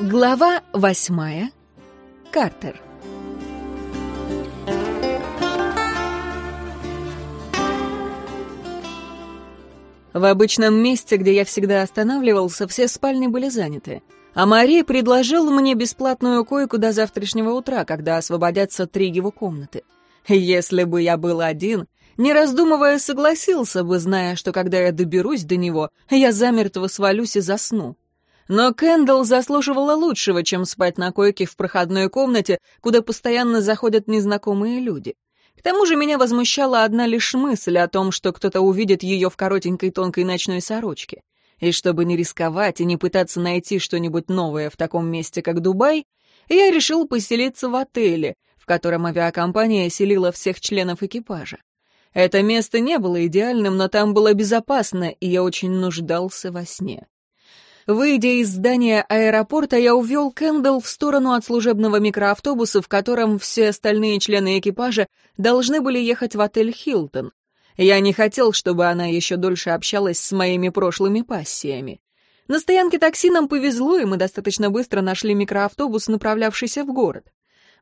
Глава восьмая. Картер. В обычном месте, где я всегда останавливался, все спальни были заняты. А Мари предложил мне бесплатную койку до завтрашнего утра, когда освободятся три его комнаты. Если бы я был один, не раздумывая, согласился бы, зная, что когда я доберусь до него, я замертво свалюсь и засну. Но Кэндалл заслуживала лучшего, чем спать на койке в проходной комнате, куда постоянно заходят незнакомые люди. К тому же меня возмущала одна лишь мысль о том, что кто-то увидит ее в коротенькой тонкой ночной сорочке. И чтобы не рисковать и не пытаться найти что-нибудь новое в таком месте, как Дубай, я решил поселиться в отеле, в котором авиакомпания селила всех членов экипажа. Это место не было идеальным, но там было безопасно, и я очень нуждался во сне. Выйдя из здания аэропорта, я увел Кэндалл в сторону от служебного микроавтобуса, в котором все остальные члены экипажа должны были ехать в отель «Хилтон». Я не хотел, чтобы она еще дольше общалась с моими прошлыми пассиями. На стоянке такси нам повезло, и мы достаточно быстро нашли микроавтобус, направлявшийся в город.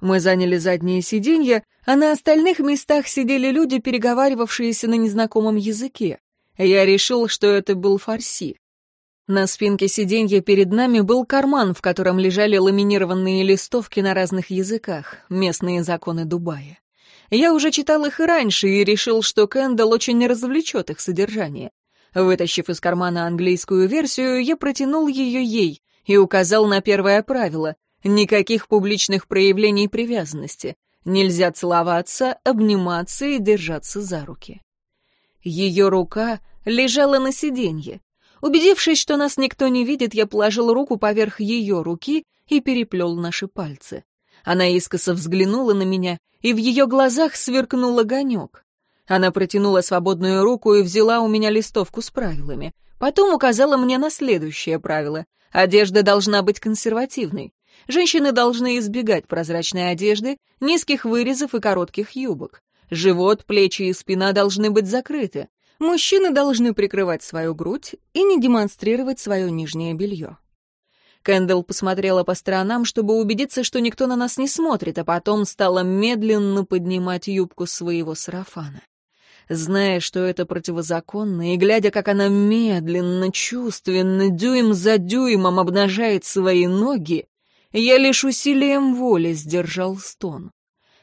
Мы заняли задние сиденья, а на остальных местах сидели люди, переговаривавшиеся на незнакомом языке. Я решил, что это был фарси. На спинке сиденья перед нами был карман, в котором лежали ламинированные листовки на разных языках, местные законы Дубая. Я уже читал их и раньше и решил, что Кэндалл очень развлечет их содержание. Вытащив из кармана английскую версию, я протянул ее ей и указал на первое правило — никаких публичных проявлений привязанности. Нельзя целоваться, обниматься и держаться за руки. Ее рука лежала на сиденье. Убедившись, что нас никто не видит, я положил руку поверх ее руки и переплел наши пальцы. Она искоса взглянула на меня, и в ее глазах сверкнул огонек. Она протянула свободную руку и взяла у меня листовку с правилами. Потом указала мне на следующее правило. Одежда должна быть консервативной. Женщины должны избегать прозрачной одежды, низких вырезов и коротких юбок. Живот, плечи и спина должны быть закрыты. Мужчины должны прикрывать свою грудь и не демонстрировать свое нижнее белье. Кэндалл посмотрела по сторонам, чтобы убедиться, что никто на нас не смотрит, а потом стала медленно поднимать юбку своего сарафана. Зная, что это противозаконно, и глядя, как она медленно, чувственно, дюйм за дюймом обнажает свои ноги, я лишь усилием воли сдержал стон.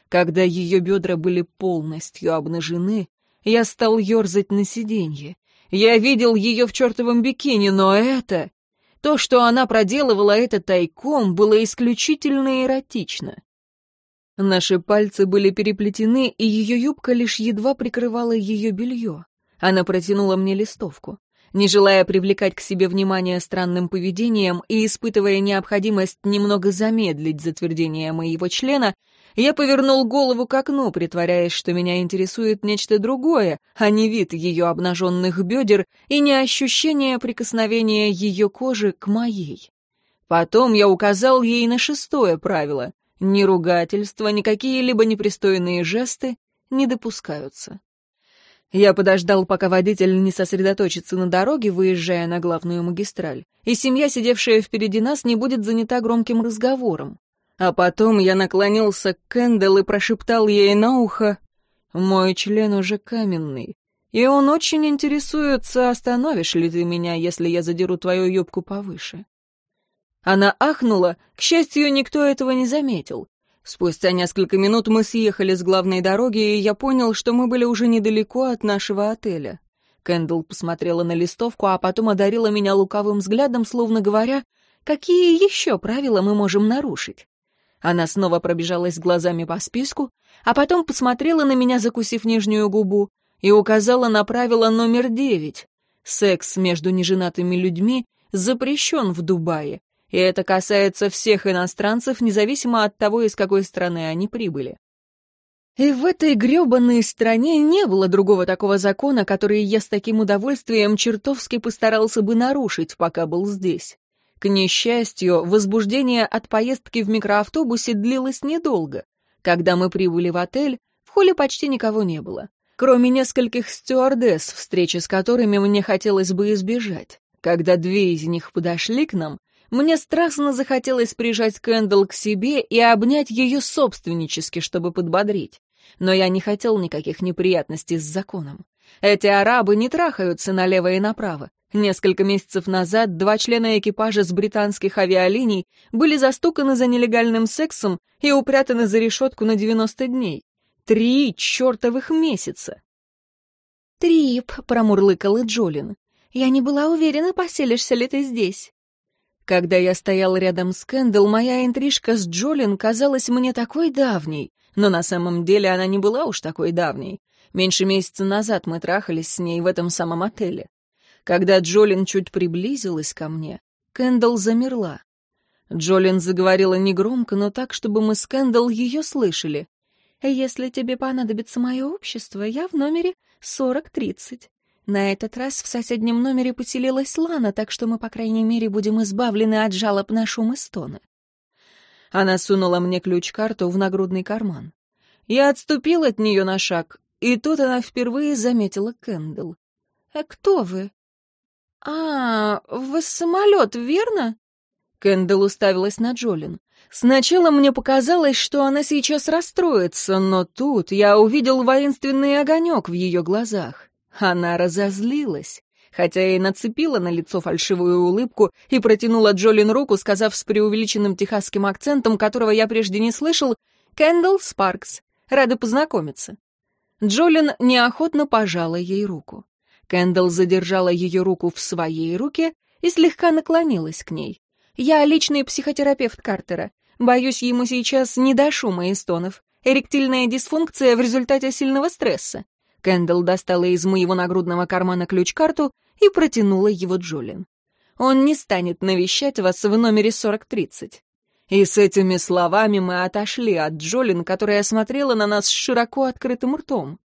Когда ее бедра были полностью обнажены, я стал ерзать на сиденье. Я видел ее в чертовом бикини, но это... То, что она проделывала это тайком, было исключительно эротично. Наши пальцы были переплетены, и ее юбка лишь едва прикрывала ее белье. Она протянула мне листовку. Не желая привлекать к себе внимание странным поведением и испытывая необходимость немного замедлить затвердение моего члена, я повернул голову к окну, притворяясь, что меня интересует нечто другое, а не вид ее обнаженных бедер и не ощущение прикосновения ее кожи к моей. Потом я указал ей на шестое правило. Ни ругательства, ни какие-либо непристойные жесты не допускаются. Я подождал, пока водитель не сосредоточится на дороге, выезжая на главную магистраль, и семья, сидевшая впереди нас, не будет занята громким разговором. А потом я наклонился к Кэндалл и прошептал ей на ухо, «Мой член уже каменный, и он очень интересуется, остановишь ли ты меня, если я задеру твою юбку повыше». Она ахнула, к счастью, никто этого не заметил. Спустя несколько минут мы съехали с главной дороги, и я понял, что мы были уже недалеко от нашего отеля. Кэндалл посмотрела на листовку, а потом одарила меня лукавым взглядом, словно говоря, какие еще правила мы можем нарушить. Она снова пробежалась глазами по списку, а потом посмотрела на меня, закусив нижнюю губу, и указала на правило номер девять. Секс между неженатыми людьми запрещен в Дубае, и это касается всех иностранцев, независимо от того, из какой страны они прибыли. И в этой грёбаной стране не было другого такого закона, который я с таким удовольствием чертовски постарался бы нарушить, пока был здесь. К несчастью, возбуждение от поездки в микроавтобусе длилось недолго. Когда мы прибыли в отель, в холле почти никого не было, кроме нескольких стюардесс, встречи с которыми мне хотелось бы избежать. Когда две из них подошли к нам, Мне страстно захотелось прижать Кэндл к себе и обнять ее собственнически, чтобы подбодрить. Но я не хотел никаких неприятностей с законом. Эти арабы не трахаются налево и направо. Несколько месяцев назад два члена экипажа с британских авиалиний были застуканы за нелегальным сексом и упрятаны за решетку на 90 дней. Три чертовых месяца. «Трип», — промурлыкал и Джолин. «Я не была уверена, поселишься ли ты здесь». Когда я стоял рядом с Кэндл, моя интрижка с Джолин казалась мне такой давней, но на самом деле она не была уж такой давней. Меньше месяца назад мы трахались с ней в этом самом отеле. Когда Джолин чуть приблизилась ко мне, Кэндл замерла. Джолин заговорила негромко, но так, чтобы мы с Кэндл ее слышали. «Если тебе понадобится мое общество, я в номере 40-30. На этот раз в соседнем номере поселилась Лана, так что мы, по крайней мере, будем избавлены от жалоб на шум и стоны». Она сунула мне ключ-карту в нагрудный карман. Я отступил от нее на шаг, и тут она впервые заметила Кэндл. «А кто вы?» «А, вы самолет, верно?» Кэндл уставилась на Джолин. Сначала мне показалось, что она сейчас расстроится, но тут я увидел воинственный огонек в ее глазах. Она разозлилась, хотя и нацепила на лицо фальшивую улыбку и протянула Джолин руку, сказав с преувеличенным техасским акцентом, которого я прежде не слышал, «Кэндл Спаркс, рада познакомиться». Джолин неохотно пожала ей руку. Кэндл задержала ее руку в своей руке и слегка наклонилась к ней. «Я личный психотерапевт Картера. Боюсь, ему сейчас не до шума и стонов. Эректильная дисфункция в результате сильного стресса». Кэндл достала из моего нагрудного кармана ключ-карту и протянула его Джолин. «Он не станет навещать вас в номере 4030. И с этими словами мы отошли от Джолин, которая смотрела на нас с широко открытым ртом.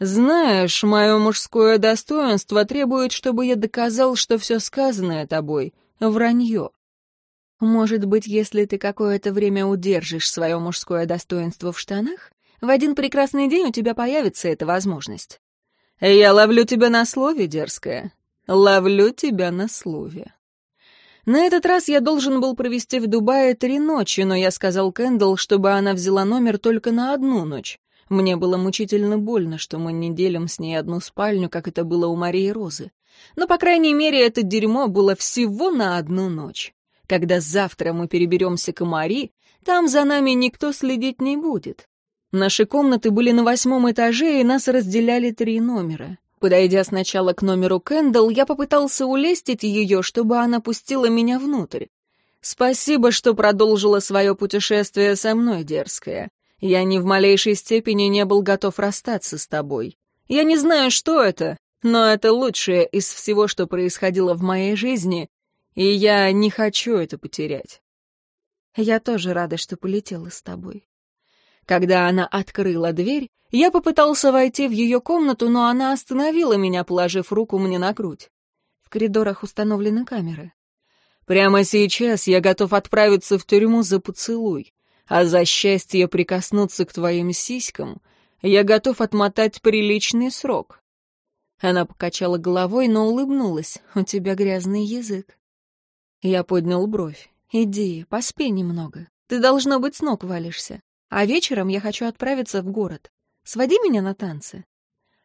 «Знаешь, мое мужское достоинство требует, чтобы я доказал, что все сказанное тобой — вранье. Может быть, если ты какое-то время удержишь свое мужское достоинство в штанах, в один прекрасный день у тебя появится эта возможность. Я ловлю тебя на слове, дерзкая. Ловлю тебя на слове». На этот раз я должен был провести в Дубае три ночи, но я сказал Кэндалл, чтобы она взяла номер только на одну ночь. Мне было мучительно больно, что мы не делим с ней одну спальню, как это было у Марии Розы. Но, по крайней мере, это дерьмо было всего на одну ночь. Когда завтра мы переберемся к Мари, там за нами никто следить не будет. Наши комнаты были на восьмом этаже, и нас разделяли три номера. Подойдя сначала к номеру Кэндалл, я попытался улестить ее, чтобы она пустила меня внутрь. «Спасибо, что продолжила свое путешествие со мной, дерзкая. Я ни в малейшей степени не был готов расстаться с тобой. Я не знаю, что это, но это лучшее из всего, что происходило в моей жизни, и я не хочу это потерять». «Я тоже рада, что полетела с тобой». Когда она открыла дверь, я попытался войти в ее комнату, но она остановила меня, положив руку мне на грудь. В коридорах установлены камеры. Прямо сейчас я готов отправиться в тюрьму за поцелуй, а за счастье прикоснуться к твоим сиськам я готов отмотать приличный срок. Она покачала головой, но улыбнулась. «У тебя грязный язык». Я поднял бровь. «Иди, поспи немного. Ты, должно быть, с ног валишься. А вечером я хочу отправиться в город. Своди меня на танцы».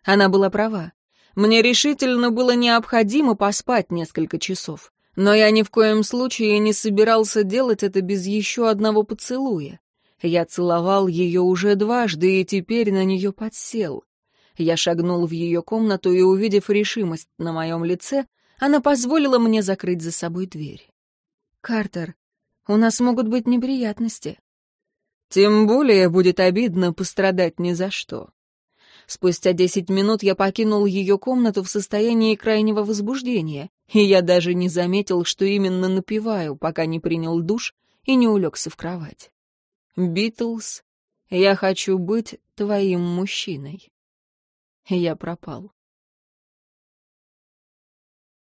Она была права. Мне решительно было необходимо поспать несколько часов. Но я ни в коем случае не собирался делать это без еще одного поцелуя. Я целовал ее уже дважды и теперь на нее подсел. Я шагнул в ее комнату и, увидев решимость на моем лице, она позволила мне закрыть за собой дверь. «Картер, у нас могут быть неприятности. Тем более будет обидно пострадать ни за что. Спустя десять минут я покинул ее комнату в состоянии крайнего возбуждения, и я даже не заметил, что именно напиваю, пока не принял душ и не улегся в кровать. «Битлз, я хочу быть твоим мужчиной». Я пропал.